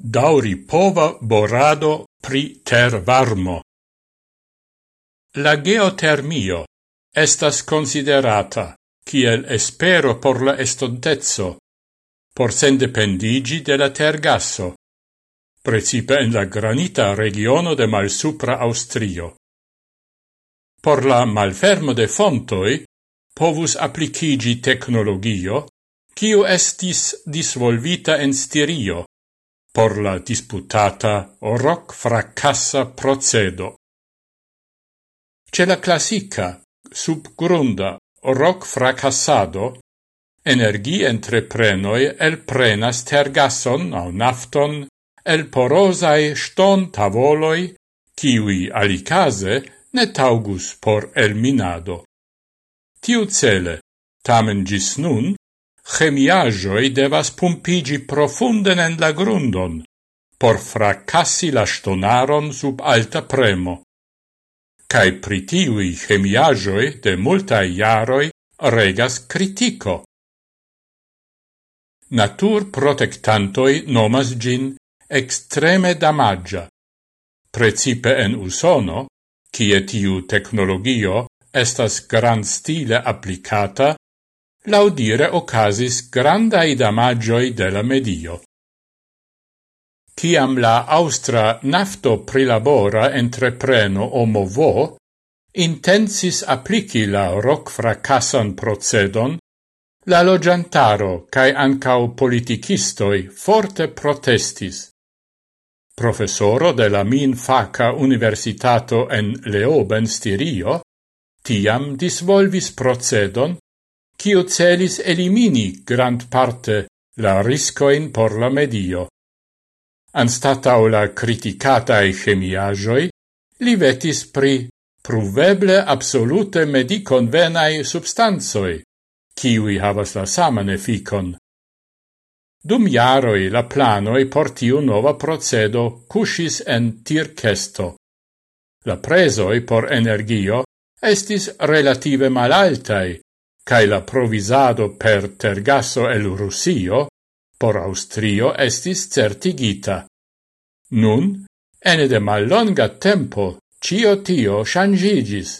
dauri pova borado pri tervarmo. La geotermio estas considerata kiel espero por la estontezzo, por sendependigi de la tergasso, precipe en la granita regiono de malsupra Austrio. Por la malfermo de fontoi povus applicigi technologio, kiu estis disvolvita en Stirio, por la disputata roc fracassa procedo. Ce la classica, subgrunda roc fracassado, energi entreprenoi el prenas tergasson au nafton el porosae ston tavoloi, kiwi alicase ne taugus por el minado. Tiu cele, tamen gis nun, chemiagioi devas pumpigi profunden en la grundon, por fracassi la stonaron sub alta premo. Cai pritiui chemiagioi de multae iaroi regas critico. Natur protectantoi nomas gin extreme damagia, precipe en usono, cie tiu technologio estas gran stile applicata laudire ocasis grandai damagioi de la medio. Ciam la austra nafto prilabora entrepreno Omovo intensis applici la roc fracassan procedon, la logiantaro cae ancau politicistoi forte protestis. Professoro de la min faca universitato en Leoben Stirio, tiam disvolvis procedon cio celis elimini grand parte la riscoin por la medio. Anstatau la criticatae chemiagioi, li vetis pri pruveble absolute mediconvenae substanzoi, kiwi havas la saman efficon. Dum iaroi la planoi portiu nova procedo cusis en tircesto. La presoi por energio estis relative malaltai, cae la provisado per tergaso el Rusio por Austrio estis certigita. Nun, ene de mallonga tempo, cio tio shangigis,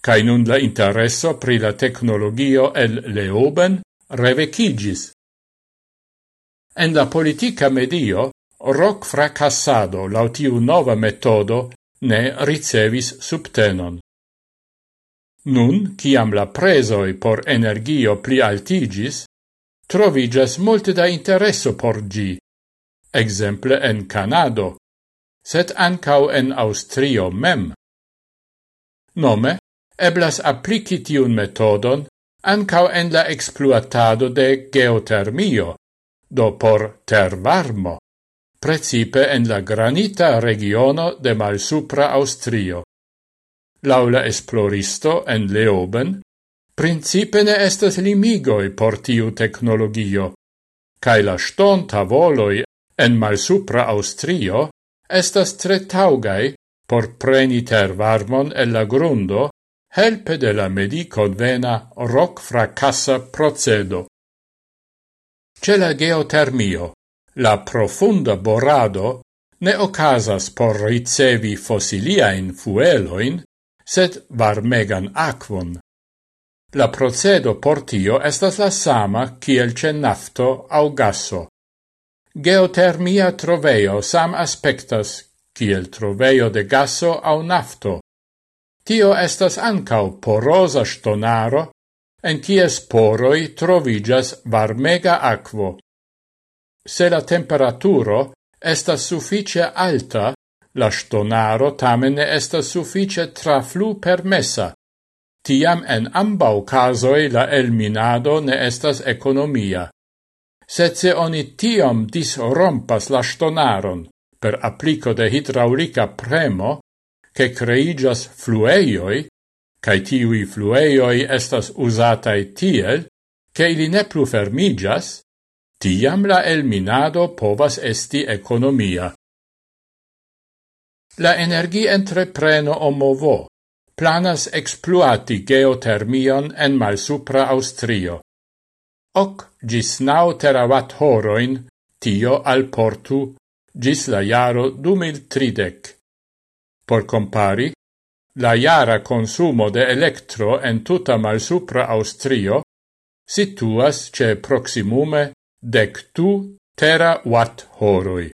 cae nun la interesso pri la tecnologio el Leoben revecigis. En la politica medio, roc fracassado lautiu nova metodo ne ricevis subtenon. Nun, ciam la presoi por energio pli altigis, trovigas molte da interesso por gi, exemple en Canado, set ancau en Austrio mem. Nome, eblas applici tiun metodon ancau en la exploatado de geotermio, do por tervarmo, precipe en la granita regiono de malsupra Austrio. Laula esploristo en Leoben, principe ne estas limigoi por tiu technologio, cae la ston tavoloi en malsupra Austrio estas tre taugai por preni ter varmon el la grundo helpe de la medico vena roc fracassa procedo. Ce la geotermio, la profunda borado ne ocasas por ricevi fossiliaen fueloin, sed varmegan aquon. La procedo por tio estas la sama kiel ce nafto au gaso. Geotermia troveo sam aspectas kiel troveo de gaso au nafto. Tio estas ancau porosa stonaro, en kies poroi trovigas varmega aquo. Se la temperaturo estas suffice alta, la stonaro tamen ne estas suffice traflu permessa. Tiam en ambau casoi la elminado ne estas economia. Sed se oni tiom disrompas la stonaron per applico de hidraulica premo, che creigas flueioi, cae tiui flueioi estas usatai tiel, che ili ne plu fermigas, tiam la elminado povas esti economia la energientreprenio Omovo planas exploati geotermion en malsupra Austrio. Hoc gis nau terawatt horoin tio al portu gis la jaro 2030. Por compari, la jara consumo de electro en tuta malsupra Austrio situas ce proximume dectu terawatt horoi.